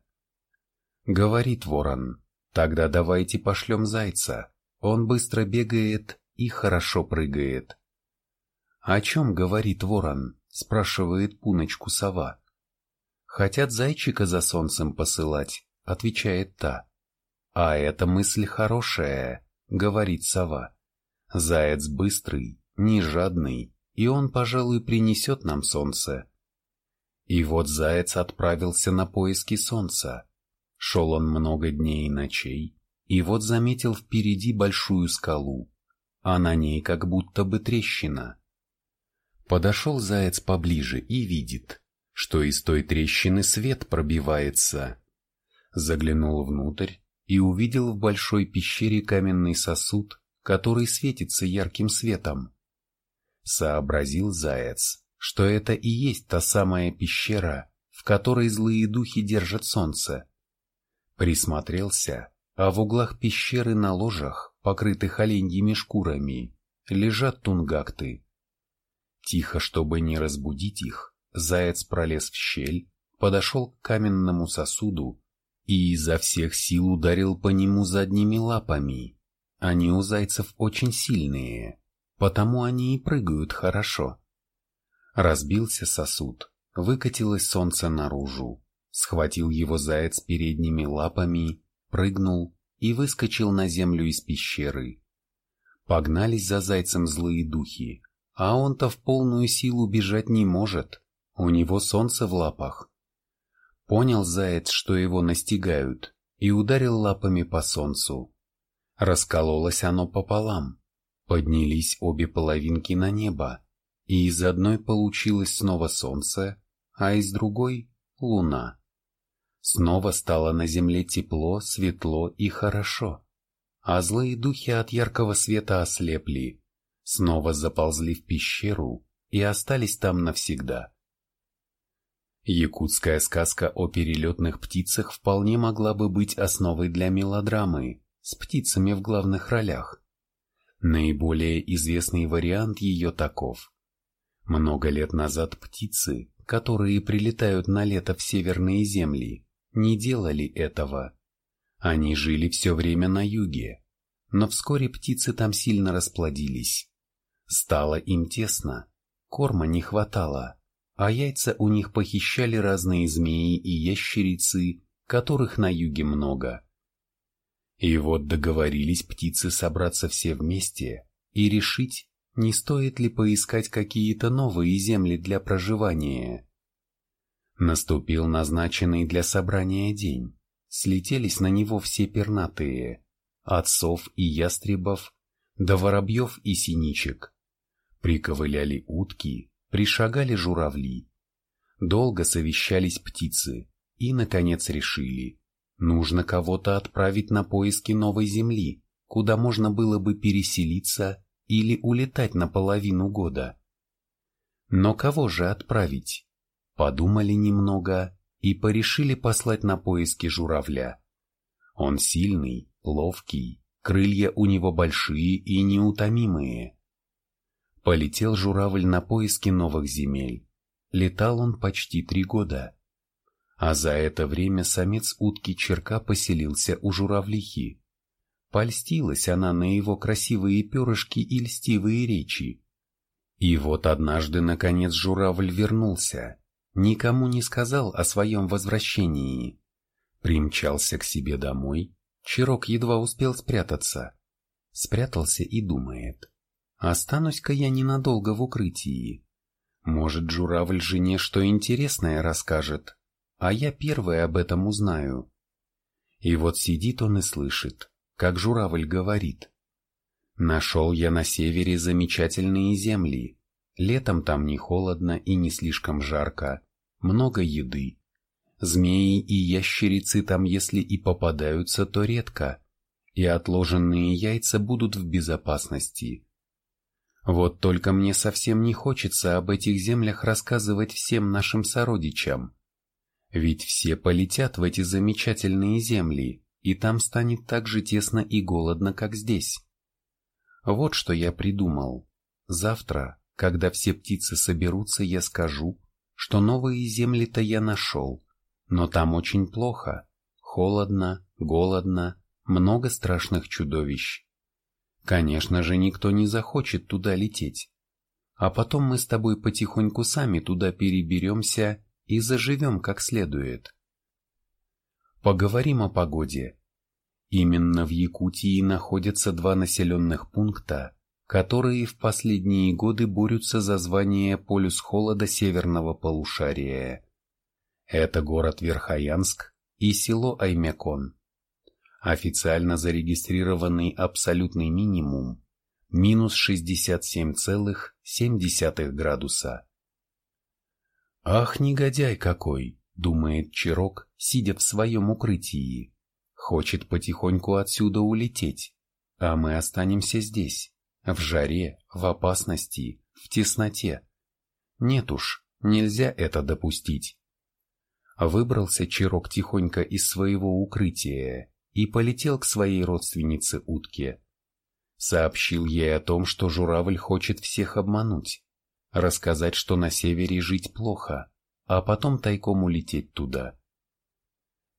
Говорит ворон, тогда давайте пошлем зайца, он быстро бегает и хорошо прыгает. О чем говорит ворон, спрашивает пуночку сова. Хотят зайчика за солнцем посылать, отвечает та. А эта мысль хорошая, говорит сова. Заяц быстрый, не жадный, и он, пожалуй, принесет нам солнце. И вот заяц отправился на поиски солнца. Шел он много дней и ночей, и вот заметил впереди большую скалу, а на ней как будто бы трещина. Подошел заяц поближе и видит, что из той трещины свет пробивается, заглянул внутрь и увидел в большой пещере каменный сосуд, который светится ярким светом. Сообразил заяц, что это и есть та самая пещера, в которой злые духи держат солнце. Присмотрелся, а в углах пещеры на ложах, покрытых оленьими шкурами, лежат тунгакты. Тихо, чтобы не разбудить их, заяц пролез в щель, подошел к каменному сосуду и изо всех сил ударил по нему задними лапами. Они у зайцев очень сильные, потому они и прыгают хорошо. Разбился сосуд, выкатилось солнце наружу, схватил его заяц передними лапами, прыгнул и выскочил на землю из пещеры. Погнались за зайцем злые духи, а он-то в полную силу бежать не может, у него солнце в лапах. Понял заяц, что его настигают, и ударил лапами по солнцу. Раскололось оно пополам. Поднялись обе половинки на небо, и из одной получилось снова солнце, а из другой — луна. Снова стало на земле тепло, светло и хорошо, а злые духи от яркого света ослепли, снова заползли в пещеру и остались там навсегда. Якутская сказка о перелетных птицах вполне могла бы быть основой для мелодрамы с птицами в главных ролях. Наиболее известный вариант ее таков. Много лет назад птицы, которые прилетают на лето в северные земли, не делали этого. Они жили все время на юге, но вскоре птицы там сильно расплодились. Стало им тесно, корма не хватало, а яйца у них похищали разные змеи и ящерицы, которых на юге много. И вот договорились птицы собраться все вместе и решить, не стоит ли поискать какие-то новые земли для проживания. Наступил назначенный для собрания день. Слетелись на него все пернатые, от сов и ястребов до воробьев и синичек. Приковыляли утки, Пришагали журавли. Долго совещались птицы и, наконец, решили. Нужно кого-то отправить на поиски новой земли, куда можно было бы переселиться или улетать на половину года. Но кого же отправить? Подумали немного и порешили послать на поиски журавля. Он сильный, ловкий, крылья у него большие и неутомимые. Полетел журавль на поиски новых земель. Летал он почти три года. А за это время самец утки черка поселился у журавлихи. Польстилась она на его красивые перышки и льстивые речи. И вот однажды, наконец, журавль вернулся. Никому не сказал о своем возвращении. Примчался к себе домой. Чирок едва успел спрятаться. Спрятался и думает. Останусь-ка я ненадолго в укрытии. Может, журавль жене что интересное расскажет, а я первый об этом узнаю. И вот сидит он и слышит, как журавль говорит. Нашел я на севере замечательные земли. Летом там не холодно и не слишком жарко. Много еды. Змеи и ящерицы там, если и попадаются, то редко. И отложенные яйца будут в безопасности. Вот только мне совсем не хочется об этих землях рассказывать всем нашим сородичам. Ведь все полетят в эти замечательные земли, и там станет так же тесно и голодно, как здесь. Вот что я придумал. Завтра, когда все птицы соберутся, я скажу, что новые земли-то я нашел, но там очень плохо, холодно, голодно, много страшных чудовищ. Конечно же, никто не захочет туда лететь. А потом мы с тобой потихоньку сами туда переберемся и заживем как следует. Поговорим о погоде. Именно в Якутии находятся два населенных пункта, которые в последние годы борются за звание полюс холода северного полушария. Это город Верхоянск и село Аймякон. Официально зарегистрированный абсолютный минимум – минус 67,7 градуса. «Ах, негодяй какой!» — думает Чирок, сидя в своем укрытии. «Хочет потихоньку отсюда улететь, а мы останемся здесь, в жаре, в опасности, в тесноте. Нет уж, нельзя это допустить». Выбрался Чирок тихонько из своего укрытия и полетел к своей родственнице утке. Сообщил ей о том, что журавль хочет всех обмануть рассказать, что на севере жить плохо, а потом тайком улететь туда.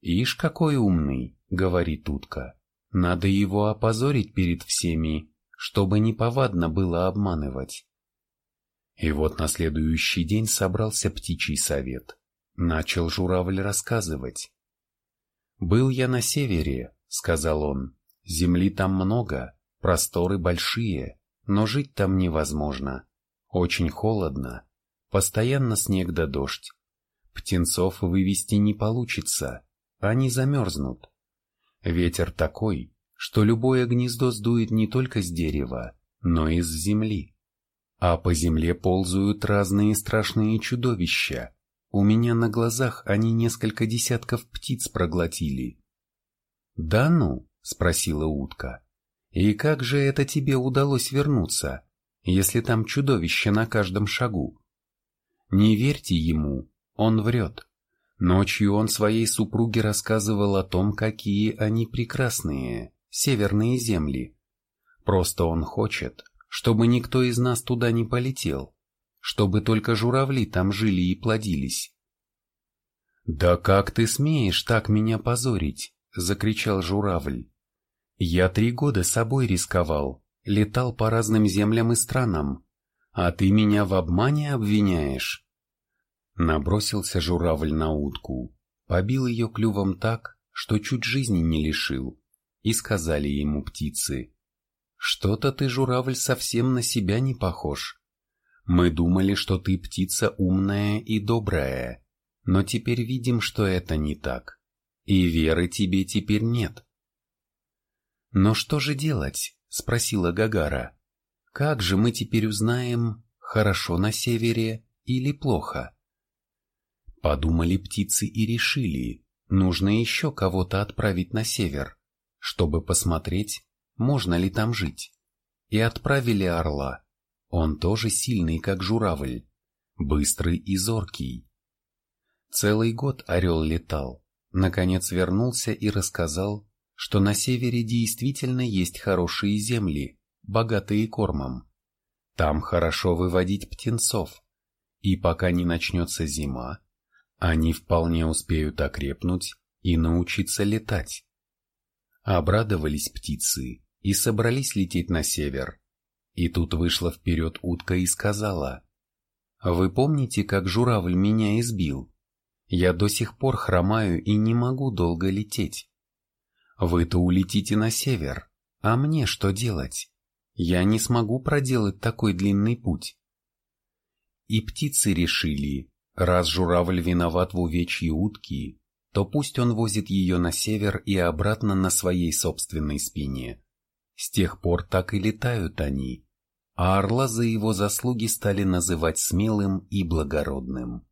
«Ишь, какой умный!» — говорит утка. «Надо его опозорить перед всеми, чтобы неповадно было обманывать». И вот на следующий день собрался птичий совет. Начал журавль рассказывать. «Был я на севере», — сказал он. «Земли там много, просторы большие, но жить там невозможно. Очень холодно, постоянно снег да дождь. Птенцов вывести не получится, они замерзнут. Ветер такой, что любое гнездо сдует не только с дерева, но и с земли. А по земле ползают разные страшные чудовища. У меня на глазах они несколько десятков птиц проглотили. «Да ну?» — спросила утка. «И как же это тебе удалось вернуться?» если там чудовище на каждом шагу? Не верьте ему, он врет. Ночью он своей супруге рассказывал о том, какие они прекрасные, северные земли. Просто он хочет, чтобы никто из нас туда не полетел, чтобы только журавли там жили и плодились. «Да как ты смеешь так меня позорить?» — закричал журавль. «Я три года собой рисковал, летал по разным землям и странам, а ты меня в обмане обвиняешь?» Набросился журавль на утку, побил ее клювом так, что чуть жизни не лишил, и сказали ему птицы, «Что-то ты, журавль, совсем на себя не похож. Мы думали, что ты птица умная и добрая, но теперь видим, что это не так, и веры тебе теперь нет». «Но что же делать?» — спросила Гагара. «Как же мы теперь узнаем, хорошо на севере или плохо?» Подумали птицы и решили, нужно еще кого-то отправить на север, чтобы посмотреть, можно ли там жить. И отправили орла. Он тоже сильный, как журавль, быстрый и зоркий. Целый год орел летал, наконец вернулся и рассказал, что на севере действительно есть хорошие земли, богатые кормом. Там хорошо выводить птенцов, и пока не начнется зима, они вполне успеют окрепнуть и научиться летать. Обрадовались птицы и собрались лететь на север. И тут вышла вперед утка и сказала, «Вы помните, как журавль меня избил? Я до сих пор хромаю и не могу долго лететь. Вы-то улетите на север, а мне что делать? Я не смогу проделать такой длинный путь». И птицы решили, Раз журавль виноват в увечье утки, то пусть он возит ее на север и обратно на своей собственной спине. С тех пор так и летают они, а орла за его заслуги стали называть смелым и благородным.